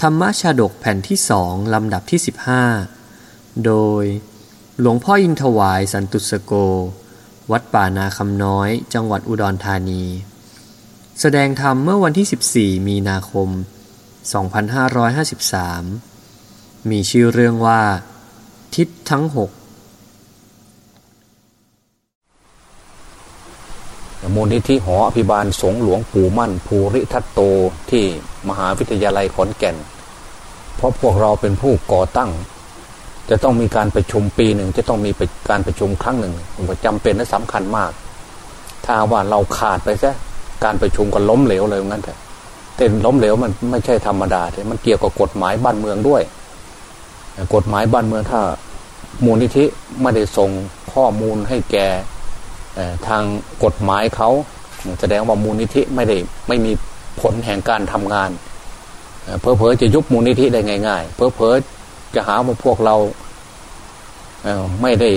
ธรรมชาดกแผ่นที่สองลำดับที่ 15 โดย หลวงพ่ออินถวายสันตุสโก วัดป่านาคำน้อย จังหวัดอุดรธานี แสดงธรรมเมื่อวันที่ 14 มีนาคม 2553 มีชื่อเรื่องว่า ทิศทั้งหก มูลนิธิหออภิบาลสงหลวงปู่มั่น ภูริทัตโตที่มหาวิทยาลัยขอนแก่น เพราะพวกเราเป็นผู้ก่อตั้ง จะต้องมีการประชุมปีหนึ่งจะต้องมีการประชุมครั้งหนึ่งผมจำเป็นและสำคัญมาก ถ้าว่าเราขาดไปซะการประชุมก็ล้มเหลวเลยงั้นแต่แต่ล้มเหลวมันไม่ใช่ธรรมดาแต่มันเกี่ยวกับกฎหมายบ้านเมืองด้วย กฎหมายบ้านเมืองถ้ามูลนิธิไม่ได้ส่งข้อมูลให้แก ทางกฎหมายเขาแสดงว่ามูลนิธิไม่ได้ไม่มีผลแห่งการทำงานเพอเพอจะยุบมูลนิธิได้ง่ายๆเพอเพอจะหาว่าพวกเราไม่ได้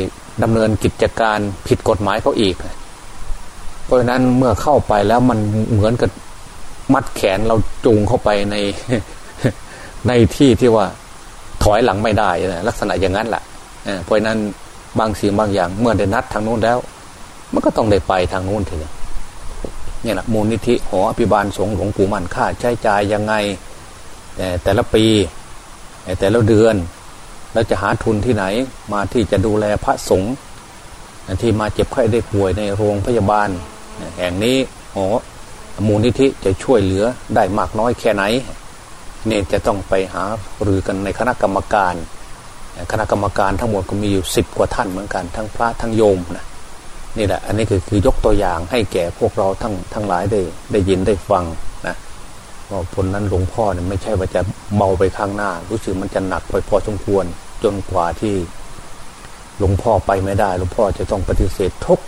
ดำเนินกิจการผิดกฎหมายเขาอีก เพราะฉะนั้นเมื่อเข้าไปแล้วมันเหมือนกับมัดแขนเราจูงเข้าไปในในที่ที่ว่าถอยหลังไม่ได้ลักษณะอย่างนั้นแหละเพราะฉะนั้นบางสิ่งบางอย่างเมื่อได้นัดทางโน้นแล้ว มันก็ต้องได้ไปทางโน้นทีนี้เนี่ยแหละมูลนิธิหออภิบาลสงฆ์หลวงปู่มันค่าใช้จ่ายยังไงแต่แต่ละปีแต่ละเดือนเราจะหาทุนที่ไหนมาที่จะดูแลพระสงฆ์ที่มาเจ็บไข้ได้ป่วยในโรงพยาบาล แห่งนี้หอมูลนิธิจะช่วยเหลือได้มากน้อยแค่ไหนเนี่ยจะต้องไปหาหรือกันในคณะกรรมการ คณะกรรมการทั้งหมดก็มีอยู่สิบกว่าท่านเหมือนกัน ทั้งพระทั้งโยมนะ นี่แหละ อันนี้คือคือยกตัวอย่างให้แก่พวกเราทั้งทั้งหลายได้ได้ยินได้ฟังนะว่าผลนั้นหลวงพ่อเนี่ยไม่ใช่ว่าจะเบาไปข้างหน้า รู้สึกมันจะหนักไปพอสมควร จนกว่าที่หลวงพ่อไปไม่ได้หลวงพ่อจะต้องปฏิเสธทุก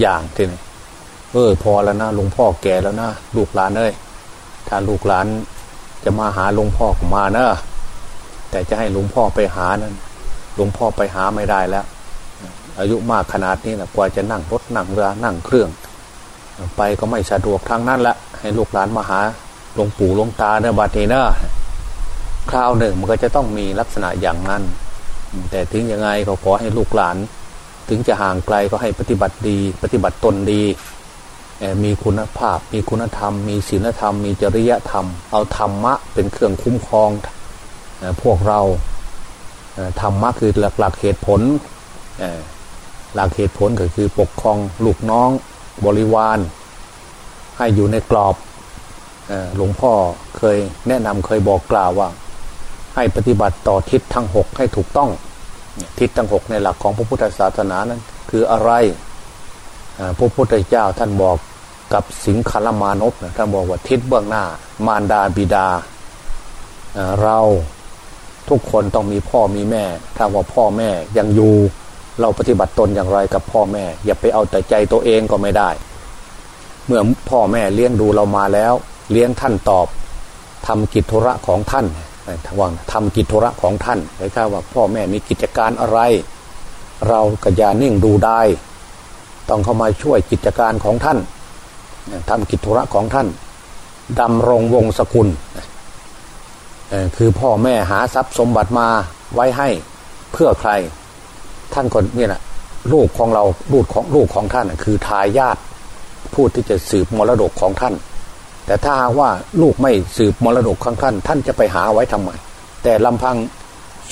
อย่างทีนี้เออพอแล้วนะหลวงพ่อแก่แล้วนะลูกหลานเอ้ยถ้าลูกหลานจะมาหาหลวงพ่อมาเนอะแต่จะให้หลวงพ่อไปหานั้นหลวงพ่อไปหาไม่ได้แล้ว อายุมากขนาดนี้นะกว่าจะนั่งรถนั่งเรือนั่งเครื่อง ไปก็ไม่สะดวกทางนั้นละให้ลูกหลานมาหาหลวงปู่หลวงตาเนบัดนี้เนอะคราวหนึ่งมันก็จะต้องมีลักษณะอย่างนั้น แต่ถึงยังไงก็ขอให้ลูกหลาน ถึงจะห่างไกลก็ให้ปฏิบัติดี ปฏิบัติตนดี มีคุณภาพ มีคุณธรรม มีศีลธรรม มีจริยธรรม เอาธรรมะเป็นเครื่องคุ้มครอง พวกเราธรรมะคือหลักหลักเหตุผล หลักเหตุผลก็คือปกครองลูกน้องบริวาร ให้อยู่ในกรอบหลวงพ่อเคยแนะนำเคยบอกกล่าวว่า ให้ปฏิบัติต่อทิศทั้งหกให้ถูกต้อง ทิศทั้งหกในหลักของพระพุทธศาสนานั้น คืออะไรพระพุทธเจ้าท่านบอกกับสิงคารมานพท่านบอกว่าทิศเบื้องหน้า มารดาบิดา เราทุกคนต้องมีพ่อมีแม่ ถ้าว่าพ่อแม่ยังอยู่ เราปฏิบัติตนอย่างไรกับพ่อแม่ อย่าไปเอาแต่ใจตัวเองก็ไม่ได้ เมื่อพ่อแม่เลี้ยงดูเรามาแล้ว เลี้ยงท่านตอบทำกิจธุระของท่านทวังทำกิจธุระของท่านหมายความว่าพ่อแม่มีกิจการอะไร เราก็อย่านิ่งดูได้ ต้องเข้ามาช่วยกิจการของท่านทำกิจธุระของท่านดำรงวงศกุลคือพ่อแม่หาทรัพย์สมบัติมาไว้ให้เพื่อใคร ท่านคนนี่แหละลูกของเราลูกของลูกของท่านคือทายาทผู้ที่จะสืบมรดกของท่าน แต่ถ้าว่าลูกไม่สืบมรดกของท่าน ท่านจะไปหาไว้ทำไมแต่ลำพัง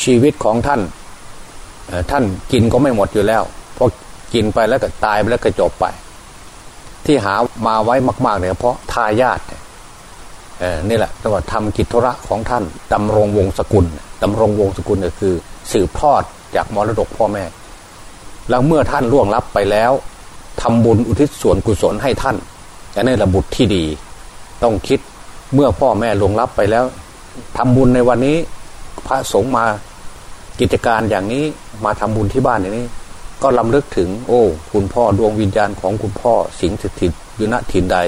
ชีวิตของท่านท่านกินก็ไม่หมดอยู่แล้วเพราะกินไปแล้วก็ตายไปแล้วก็จบไป ที่หามาไว้มากๆเนี่ยเพราะทายาทนี่แหละจังหวัดทำกิจธุระของท่านดำรงวงศกุลดำรงวงศกุลก็คือ สืบทอด จากมรดกพ่อแม่ แล้วเมื่อท่านล่วงลับไปแล้วทำบุญอุทิศส่วนกุศลให้ท่านอันนี้ระบุที่ดี ต้องคิดเมื่อพ่อแม่ล่วงลับไปแล้วทำบุญในวันนี้ พระสงฆ์มากิจการอย่างนี้มาทำบุญที่บ้านอย่างนี้ ก็ลำลึกถึง โอ้ คุณพ่อดวงวิญญาณของคุณพ่อ สิงสถิตอยู่ณถิ่นใด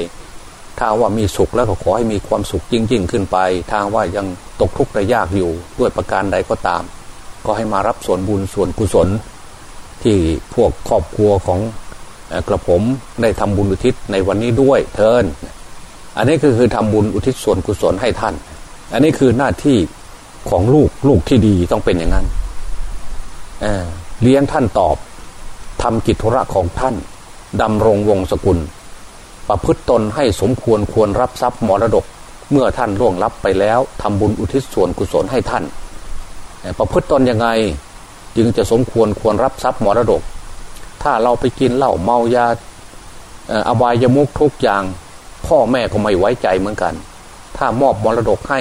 ถ้าว่ามีสุขแล้วก็ขอให้มีความสุขยิ่งยิ่งขึ้นไป ถ้าว่ายังตกทุกข์ได้ยากอยู่ด้วยประการใดก็ตาม ก็ให้มารับส่วนบุญส่วนกุศล ที่พวกครอบครัวของกระผมได้ทำบุญอุทิศในวันนี้ด้วยเทินอันนี้คือคือทำบุญอุทิศส่วนกุศลให้ท่าน อันนี้คือหน้าที่ของลูกลูกที่ดีต้องเป็นอย่างนั้นเเลี้ยงท่านตอบทำกิจธุระของท่านดำรงวงศกุล ประพฤติตนให้สมควรควรรับทรัพย์มรดก เมื่อท่านล่วงลับไปแล้วทำบุญอุทิศส่วนกุศลให้ท่าน ประพฤติตนยังไงจึงจะสมควรควรรับทรัพย์มรดก ถ้าเราไปกินเหล้าเมายาอบายมุกทุกอย่าง พ่อแม่ก็ไม่ไว้ใจเหมือนกัน ถ้ามอบมรดกให้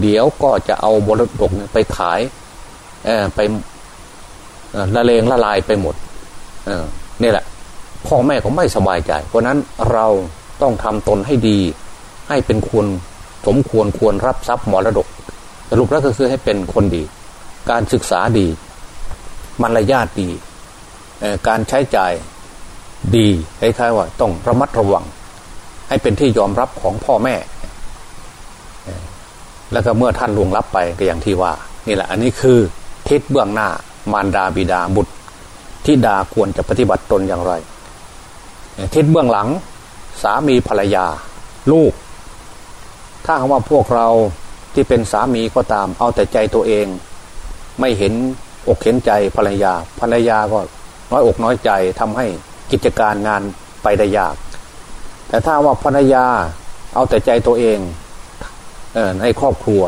เดี๋ยวก็จะเอามรดกไปขายไปละเลงละลายไปหมดนี่แหละ พ่อแม่ก็ไม่สบายใจ เพราะนั้นเราต้องทำตนให้ดี ให้เป็นควรสมควรควรรับทรัพย์มรดก สรุปแล้วก็คือให้เป็นคนดี การศึกษาดีมารยาทดีการใช้จ่ายดีคล้ายๆว่าต้องระมัดระวัง ให้เป็นที่ยอมรับของพ่อแม่ แล้วก็เมื่อท่านลวงรับไปก็อย่างที่ว่า นี่แหละ อันนี้คือทิศเบื้องหน้ามารดาบิดาบุตรทิดาควรจะปฏิบัติตนอย่างไร ทิศเบื้องหลัง สามีภรรยา ลูก ถ้าคำว่าพวกเรา ที่เป็นสามีก็ตาม เอาแต่ใจตัวเอง ไม่เห็นอกเห็นใจภรรยา ภรรยาก็น้อยอกน้อยใจทำให้กิจการงานไปได้ยาก แต่ถ้าว่าภรรยาเอาแต่ใจตัวเองเออในครอบครัว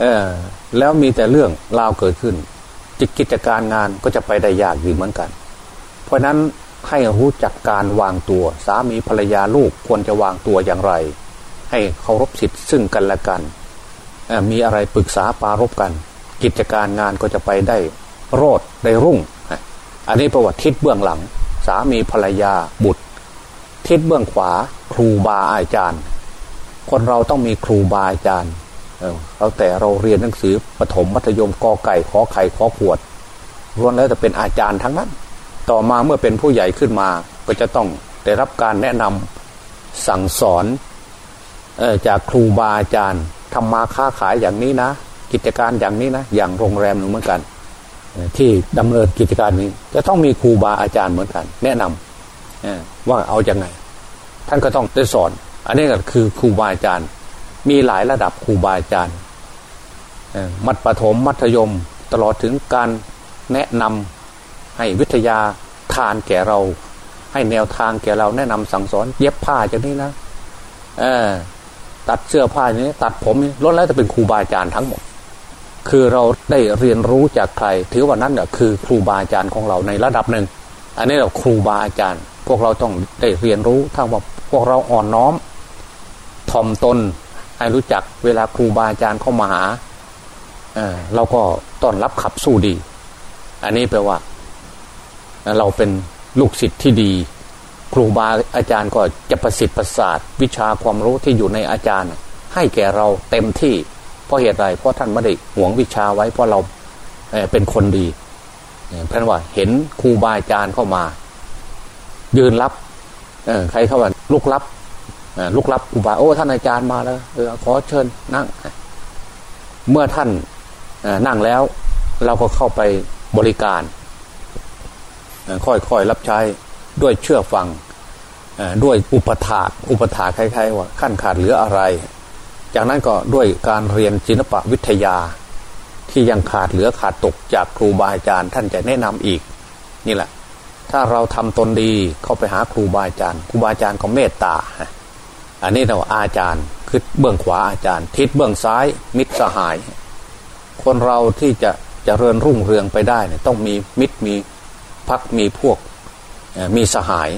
เออแล้วมีแต่เรื่องราวเกิดขึ้น จิตกิจการงานก็จะไปได้ยากอยู่เหมือนกัน เพราะนั้นให้รู้จักการวางตัว สามีภรรยาลูกควรจะวางตัวอย่างไร ให้เคารพสิทธิ์ซึ่งกันและกัน มีอะไรปรึกษาปารบกัน กิจการงานก็จะไปได้โรดได้รุ่ง อันนี้ประวัติทิศเบื้องหลัง สามีภรรยาบุตร ทิศเบื้องขวา ครูบาอาจารย์ คนเราต้องมีครูบาอาจารย์เราแต่เราเรียนหนังสือปฐมมัธยมกอไก่ขอไข่ขอขวดล้วนแล้วแต่เป็นอาจารย์ทั้งนั้น ต่อมาเมื่อเป็นผู้ใหญ่ขึ้นมาก็จะต้องได้รับการแนะนำสั่งสอน จากครูบาอาจารย์ทำมาค้าขายอย่างนี้นะ กิจการอย่างนี้นะ อย่างโรงแรมหนึ่งเหมือนกัน ที่ดำเนินกิจการนี้ จะต้องมีครูบาอาจารย์เหมือนกัน แนะนำว่าเอาอยัางไง ท่านก็ต้องได้สอน อันนี้ก็คือครูบาอาจารย์ มีหลายระดับครูบาอาจารย์มัธยมมัธยมตลอดถึงการแนะนำให้วิทยาทานแก่เรา ให้แนวทางแก่เราแนะนำสั่งสอน เย็บผ้าอย่างนี้นะ ตัดเสื้อผ้านี้ตัดผมล้วนแล้วจะเป็นครูบาอาจารย์ทั้งหมด คือเราได้เรียนรู้จากใคร ถือว่านั้นเนี่ยคือครูบาอาจารย์ของเราในระดับหนึ่ง อันนี้เราครูบาอาจารย์ พวกเราต้องได้เรียนรู้ถ้าว่าพวกเราอ่อนน้อมถ่อมตนให้รู้จักเวลาครูบาอาจารย์เข้ามาหาเเราก็ต้อนรับขับสู้ดี อันนี้แปลว่า เราเป็นลูกศิษย์ที่ดี รูบาอาจารย์ก็จะประสิทธิ์ประสาทวิชาความรู้ที่อยู่ในอาจารย์ ให้แก่เราเต็มที่ เพราะเหตุไรเพราะท่านไม่ได้หวงวิชาไว้เพราะเราเป็นคนดีเพราะว่าเห็นครูบาอาจารย์เข้ามา ยืนรับใครเข้ามาลุกรับลุกลับอุบาโอ้ท่านอาจารย์มาแล้วเออขอเชิญนั่ง เมื่อท่านนั่งแล้ว เราก็เข้าไปบริการค่อยๆรับใช้ด้วยเชื่อฟัง ด้วยอุปถากอุปถาคล้ายๆว่าขั้นขาดเหลืออะไร จากนั้นก็ด้วยการเรียนศิลปวิทยา ที่ยังขาดเหลือขาดตกจากครูบาอาจารย์ ท่านจะแนะนำอีก นี่แหละ ถ้าเราทำตนดีเข้าไปหาครูบาอาจารย์ ครูบาอาจารย์ก็เมตตา อันนี้เราอาจารย์คือเบื้องขวาอาจารย์ ทิศเบื้องซ้าย มิตรสหาย คนเราที่จะจะเริญรุ่งเรืองไปได้เนี่ยต้องมีมิตรมีพักมีพวกมีสหาย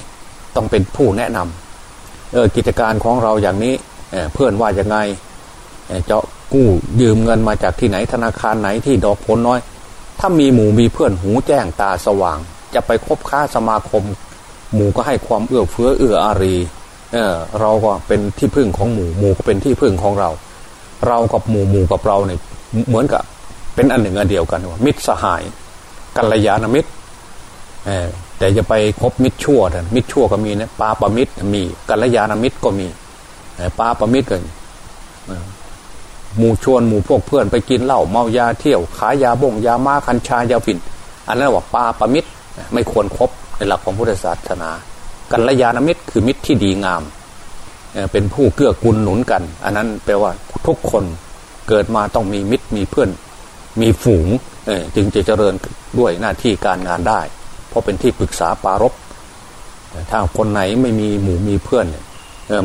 ต้องเป็นผู้แนะนำเออกิจการของเราอย่างนี้เเพื่อนว่ายังไงจะกู้ยืมเงินมาจากที่ไหนธนาคารไหนที่ดอกผลน้อย ถ้ามีหมู่มีเพื่อนหูแจ้งตาสว่าง จะไปคบค้าสมาคม หมู่ก็ให้ความเอื้อเฟื้อเอื้ออารีเออเราก็เป็นที่พึ่งของหมู่หมู่ก็เป็นที่พึ่งของเรา เรากับหมู่หมู่กับเราเนี่ยเหมือนกับเป็นอันหนึ่งอันเดียวกันว่ามิตรสหายกัลยาณมิตรเออ แต่จะไปคบมิตรชั่วนะมิตรชั่วก็มีนะปาปมิตรมีกัลยาณมิตรก็มีปาปมิตรกันหมู่ชวนหมู่พวกเพื่อนไปกินเหล้าเมายาเที่ยวขายยาบ่งยามาคัญชายาฝิ่นอันนั้นว่าปาปมิตรไม่ควรครบในหลักของพุทธศาสนา กัลยาณมิตรคือมิตรที่ดีงาม เป็นผู้เกื้อกูลหนุนกัน อันนั้นแปลว่าทุกคนเกิดมาต้องมีมิตรมีเพื่อน มีฝูงจึงจะเจริญด้วยหน้าที่การงานได้ เพราะเป็นที่ปรึกษาปารบถ้าคนไหนไม่มีหมู่มีเพื่อน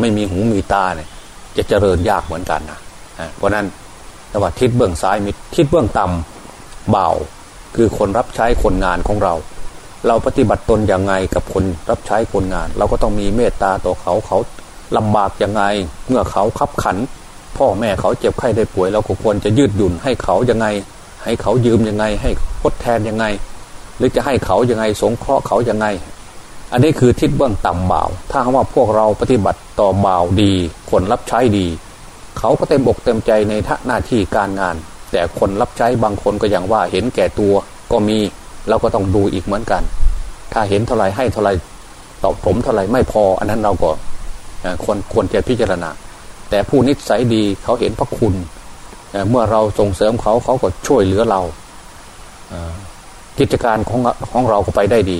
ไม่มีหูมีตาเนี่ย จะเจริญยากเหมือนกันนะเพราะนั้นแต่ว่าทิศเบื้องซ้ายมีทิศเบื้องต่ำเบาคือคนรับใช้คนงานของเรา เราปฏิบัติตนอย่างไงกับคนรับใช้คนงาน เราก็ต้องมีเมตตาต่อเขาเขาลำบากยังไง เมื่อเขาขับขัน พ่อแม่เขาเจ็บไข้ได้ป่วยเราก็ควรจะยืดหยุ่นให้เขายังไง ให้เขายืมยังไง ให้ทดแทนยังไง หรือจะให้เขายังไงสงเคราะห์เขายังไง อันนี้คือทิศเบื้องต่ำเบาถ้าว่าพวกเราปฏิบัติต่อเบาดี คนรับใช้ดี เขาก็เต็มอกเต็มใจในทหน้าที่การงาน แต่คนรับใช้บางคนก็อย่างว่าเห็นแก่ตัวก็มีเราก็ต้องดูอีกเหมือนกัน ถ้าเห็นเท่าไรให้เท่าไรตอบผมเท่าไรไม่พอ อันนั้นเราก็ควรควรจะพิจารณา แต่ผู้นิสัยดีเขาเห็นพระคุณเมื่อเราส่งเสริมเขาเขาก็ช่วยเหลือเรา กิจการของของเราก็ไปได้ดี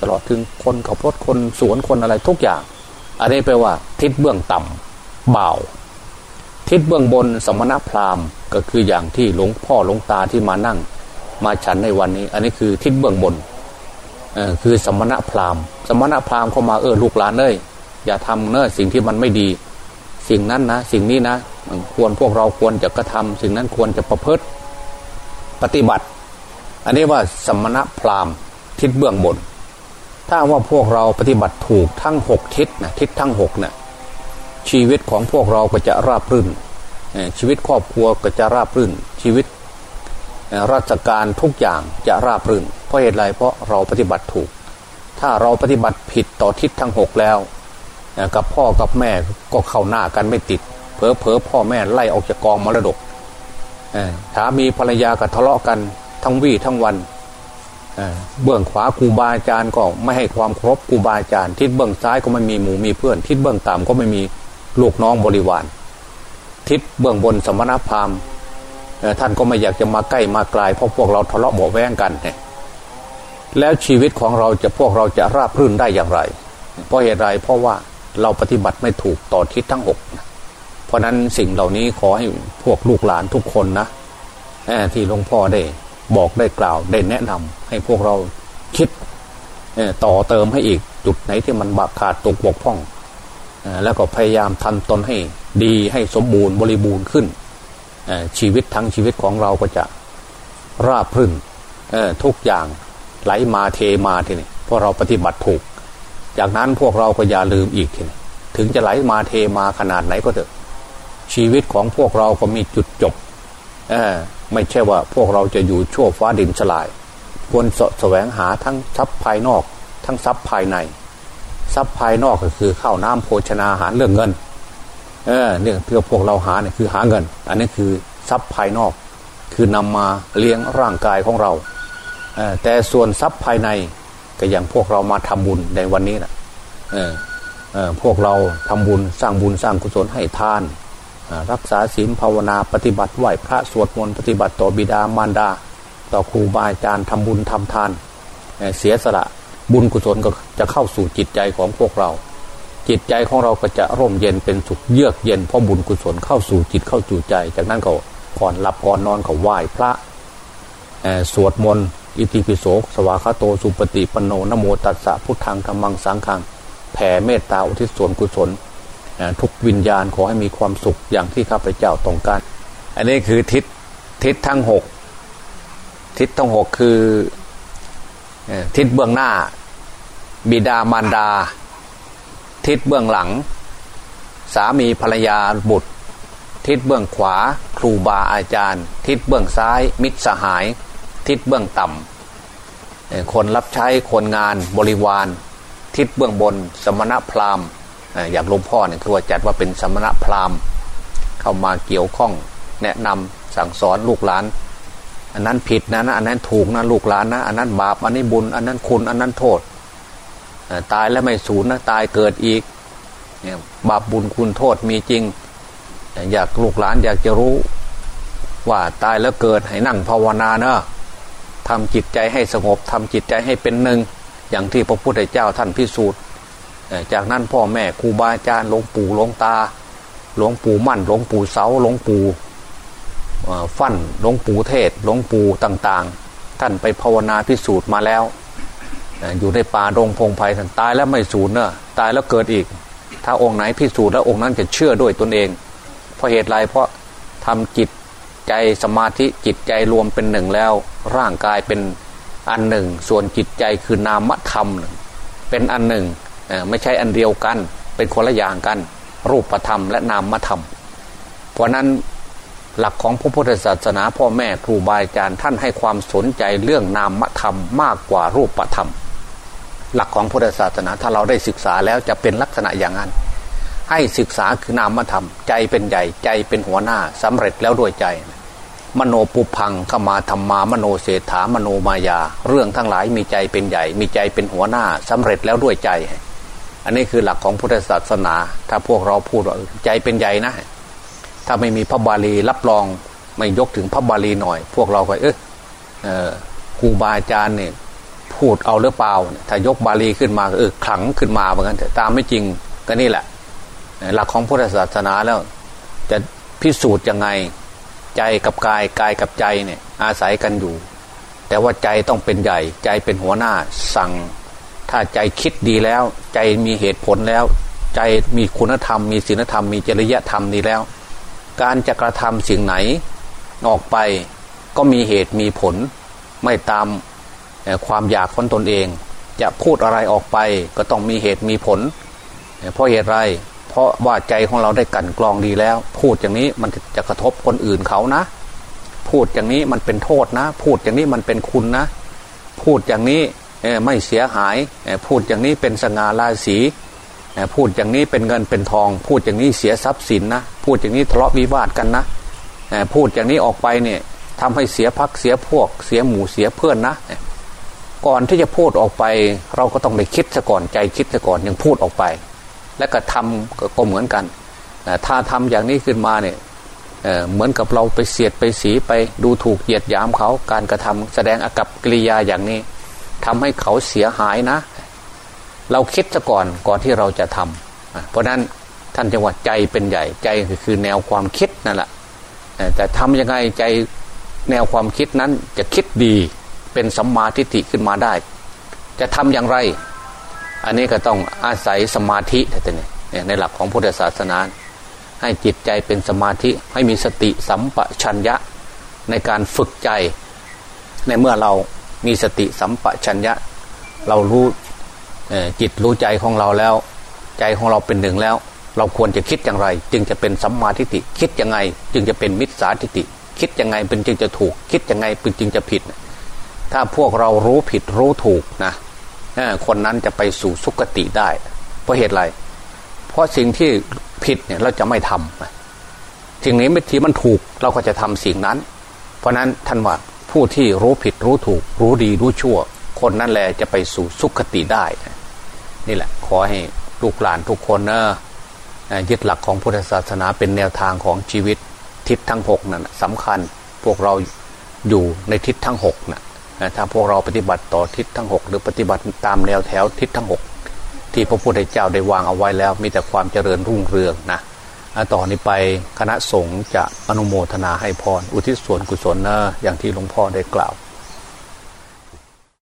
ตลอดถึงคนขับรถคนสวนคนอะไรทุกอย่าง อันนี้แปลว่า ทิศเบื้องต่ำเบาทิศเบื้องบนสมณพราหมณ์ก็คืออย่างที่หลวงพ่อหลวงตาที่มานั่ง มาฉันในวันนี้ อันนี้คือทิศเบื้องบนคือสมณพราหมณ์ สมณพราหมณ์เข้ามาเออลูกหลานเลยอย่าทำเนอะสิ่งที่มันไม่ดี สิ่งนั้นนะสิ่งนี้นะควรพวกเราควรจะกระทำสิ่งนั้นควรจะประพฤติปฏิบัติ อันนี้ว่าสมณะพราหมณ์ทิศเบื้องบน ถ้าว่าพวกเราปฏิบัติถูกทั้งหกทิศนะทิศทั้งหกเนะี่ยชีวิตของพวกเราก็จะราบรื่น ชีวิตครอบครัวก็จะราบรื่น ชีวิตราชการทุกอย่างจะราบรื่น เพราะเหตุไรเพราะเราปฏิบัติถูก ถ้าเราปฏิบัติผิดต่อทิศทั้งหกแล้ว กับพ่อกับแม่ก็เข้าหน้ากันไม่ติดเพอเพอพ่อแม่ไล่ออกจากกองมรดกถามีภรรยาก็ทะเลาะกัน ทั้งวี่ทั้งวันเบื้องขวาครูบาอาจารย์ก็ไม่ให้ความครบครูบาอาจารย์ ทิศเบื้องซ้ายก็ไม่มีหมู่มีเพื่อน ทิศเบื้องต่ำก็ไม่มีลูกน้องบริวาร ทิศเบื้องบนสมณพราหมณ์ท่านก็ไม่อยากจะมาใกล้มาไกลเพราะพวกเราทะเลาะเบาแวงกันเนี่ยแล้วชีวิตของเราจะพวกเราจะราบรื่นได้อย่างไร เพราะเหตุไรเพราะว่าเราปฏิบัติไม่ถูกต่อทิศทั้งหกเพราะนั้นสิ่งเหล่านี้ขอให้พวกลูกหลานทุกคนนะที่หลวงพ่อได้ บอกได้กล่าวได้แนะนำให้พวกเราคิดต่อเติมให้อีกจุดไหนที่มันบาขาดตกบกพร่อง แล้วก็พยายามทำตนให้ดีให้สมบูรณ์บริบูรณ์ขึ้น ชีวิตทั้งชีวิตของเราก็จะราบรื่นทุกอย่างไหลมาเทมาทีนี้เพราะเราปฏิบัติถูก จากนั้นพวกเราก็อย่าลืมอีกทีนี้ถึงจะไหลมาเทมาขนาดไหนก็เถอะชีวิตของพวกเราก็มีจุดจบ ไม่ใช่ว่าพวกเราจะอยู่ชั่วฟ้าดินสลาย ควรสแสวงหาทั้งทรัพย์ภายนอก ทั้งทรัพย์ภายใน ทรัพย์ภายนอกก็คือข้าวน้ำโภชนาอาหารเรื่องเงิน เออเนี่ยเพื่อพวกเราหาเนี่ยคือหาเงิน อันนี้คือทรัพย์ภายนอก คือนำมาเลี้ยงร่างกายของเราเออแต่ส่วนทรัพย์ภายในก็อย่างพวกเรามาทำบุญในวันนี้นะเออเออพวกเราทำบุญสร้างบุญสร้างกุศลให้ทาน รักษาศีลภาวนาปฏิบัติไหวพระสวดมนต์ปฏิบัติต่อบิดามารดา ต่อครูบาอาจารย์ทำบุญทำทาน เสียสละบุญกุศลก็จะเข้าสู่จิตใจของพวกเรา จิตใจของเราก็จะร่มเย็นเป็นสุขเยือกเย็นเพราะบุญกุศลเข้าสู่จิตเข้าสู่ใจ จากนั้นก็ก่อนหลับก่อนนอนก็ไหว้พระสวดมนต์อิติปิโสสวากาโตสุปฏิปโนนโมตัสสะพุทธังธรรมังสังขังแผ่เมตตาอุทิศส่วนกุศล ทุกวิญญาณขอให้มีความสุขอย่างที่ข้าพเจ้าต้องการ อันนี้คือทิศทิศทั้งหกทิศทั้งหกคือทิศเบื้องหน้า บิดามารดา ทิศเบื้องหลัง สามีภรรยาบุตร ทิศเบื้องขวา ครูบาอาจารย์ ทิศเบื้องซ้าย มิตรสหาย ทิศเบื้องต่ำคนรับใช้คนงานบริวาร ทิศเบื้องบน สมณพราหมณ์ อย่างหลวงพ่อเนี่ยคือว่าจัดว่าเป็นสมณพราหมณ์เข้ามาเกี่ยวข้องแนะนำสั่งสอนลูกหลาน อันนั้นผิดนะนะอันนั้นถูกนะลูกหลานนะอันนั้นบาปอันนี้บุญ อันนั้นคุณอันนั้นโทษตายแล้วไม่สูญนะตายเกิดอีกเนี่ยบาปบุญคุณโทษมีจริง อยากลูกหลานอยากจะรู้ว่าตายแล้วเกิดให้นั่งภาวนาเนอะทำจิตใจให้สงบทำจิตใจให้เป็นหนึ่ง อย่างที่พระพุทธเจ้าท่านพิสูจน์ จากนั้นพ่อแม่ครูบาอาจารย์หลวงปู่หลวงตาหลวงปู่มั่นหลวงปู่เสาหลวงปู่ฟั่นหลวงปู่เทศหลวงปู่ต่างๆ ท่านไปภาวนาพิสูจน์มาแล้ว อยู่ในป่าดงพงไพ่ท่านตายแล้วไม่สูญเนอะตายแล้วเกิดอีก ถ้าองค์ไหนพิสูจน์แล้วองค์นั้นจะเชื่อด้วยตนเอง เพราะเหตุไรเพราะทำจิตใจสมาธิจิตใจรวมเป็นหนึ่งแล้ว ร่างกายเป็นอันหนึ่ง ส่วนจิตใจคือนามธรรม เป็นอันหนึ่ง ไม่ใช่อันเดียวกัน เป็นคนละอย่างกัน รูปธรรมและนามธรรม เพราะนั้นหลักของพระพุทธศาสนาพ่อแม่ครูบาอาจารย์ท่านให้ความสนใจเรื่องนามธรรมมากกว่ารูปธรรม หลักของพุทธศาสนาถ้าเราได้ศึกษาแล้วจะเป็นลักษณะอย่างนั้น ให้ศึกษาคือนามธรรม ใจเป็นใหญ่ใจเป็นหัวหน้าสำเร็จแล้วด้วยใจ มโนปุพังขมาธรรมามโนเศรษฐามโนมายา เรื่องทั้งหลายมีใจเป็นใหญ่ มีใจเป็นหัวหน้าสำเร็จแล้วด้วยใจ อันนี้คือหลักของพุทธศาสนา ถ้าพวกเราพูดว่าใจเป็นใหญ่นะ ถ้าไม่มีพระบาลีรับรองไม่ยกถึงพระบาลีหน่อย พวกเราก็เออครูบาอาจารย์เนี่ยพูดเอาหรือเปล่า ถ้ายกบาลีขึ้นมาเออขลังขึ้นมาเหมือนกันแต่ตามไม่จริงก็นี่แหละ หลักของพุทธศาสนาแล้ว จะพิสูจน์ยังไงใจกับกายกายกับใจเนี่ยอาศัยกันอยู่ แต่ว่าใจต้องเป็นใหญ่ใจเป็นหัวหน้าสั่ง ถ้าใจคิดดีแล้ว ใจมีเหตุผลแล้ว ใจมีคุณธรรม มีศีลธรรมมีจริยธรรมดีแล้ว การจะกระทำสิ่งไหน ออกไปก็มีเหตุมีผล ไม่ตามความอยากของตนเอง จะพูดอะไรออกไปก็ต้องมีเหตุมีผล เพราะเหตุไร เพราะว่าใจของเราได้กันกรองดีแล้ว พูดอย่างนี้มันจะกระทบคนอื่นเขานะ พูดอย่างนี้มันเป็นโทษนะ พูดอย่างนี้มันเป็นคุณนะ พูดอย่างนี้ ไม่เสียหายพูดอย่างนี้เป็นสง่าราศีพูดอย่างนี้เป็นเงินเป็นทอง พูดอย่างนี้เสียทรัพย์สินนะพูดอย่างนี้ทะเลาะวิวาทกันนะพูดอย่างนี้ออกไปเนี่ยทำให้เสียพักเสียพวก เสียหมู่เสียเพื่อนนะ ก่อนที่จะพูดออกไป เราก็ต้องไปคิดซะก่อนใจคิดซะก่อนยังพูดออกไป และก็ทำก็เหมือนกันถ้าทำอย่างนี้ขึ้นมาเนี่ยเหมือนกับเราไปเสียดไปสีไปดูถูกเหยียดยามเขาการกระทำแสดงอากับกิริยาอย่างนี้ ทำให้เขาเสียหายนะ เราคิดซะก่อนก่อนที่เราจะทำเพราะนั้นท่านจังหวัดใจเป็นใหญ่ใจคือแนวความคิดนั่นแหละแต่ทำยังไงใจแนวความคิดนั้นจะคิดดีเป็นสัมมาทิฏฐิขึ้นมาได้ จะทำอย่างไร อันนี้ก็ต้องอาศัยสมาธิแต่เนี่ยในหลักของพุทธศาสนา ให้จิตใจเป็นสมาธิให้มีสติสัมปชัญญะในการฝึกใจในเมื่อเรา มีสติสัมปชัญญะ เรารู้จิตรู้ใจของเราแล้ว ใจของเราเป็นหนึ่งแล้ว เราควรจะคิดอย่างไร จึงจะเป็นสัมมาทิฏฐิคิดยังไง จึงจะเป็นมิจฉาทิฏฐิคิดยังไงเป็นจึงจะถูก คิดยังไงเป็นจึงจะผิด ถ้าพวกเรารู้ผิดรู้ถูกนะคนนั้นจะไปสู่สุคติได้ เพราะเหตุไร เพราะสิ่งที่ผิดเนี่ยเราจะไม่ทำสิ่งนี้ไม่ทีมันถูกเราก็จะทำสิ่งนั้น เพราะนั้นท่านว่า ผู้ที่รู้ผิดรู้ถูก รู้ดีรู้ชั่ว คนนั้นแหละจะไปสู่สุคติได้ นี่แหละ ขอให้ลูกหลานทุกคนเนะยึดหลักของพุทธศาสนาเป็นแนวทางของชีวิตทิศทั้งหกนั่นสำคัญพวกเราอยู่ในทิศทั้งหกนะถ้าพวกเราปฏิบัติต่อทิศทั้งหกหรือปฏิบัติตามแนวแถวทิศทั้งหกที่พระพุทธเจ้าได้วางเอาไว้แล้ว มีแต่ความเจริญรุ่งเรืองนะ ต่อนนี้ไปคณะสงฆ์จะอนุโมทนาให้พรอุทิศส่วนกุศลนะอย่างที่หลวงพ่อได้กล่าว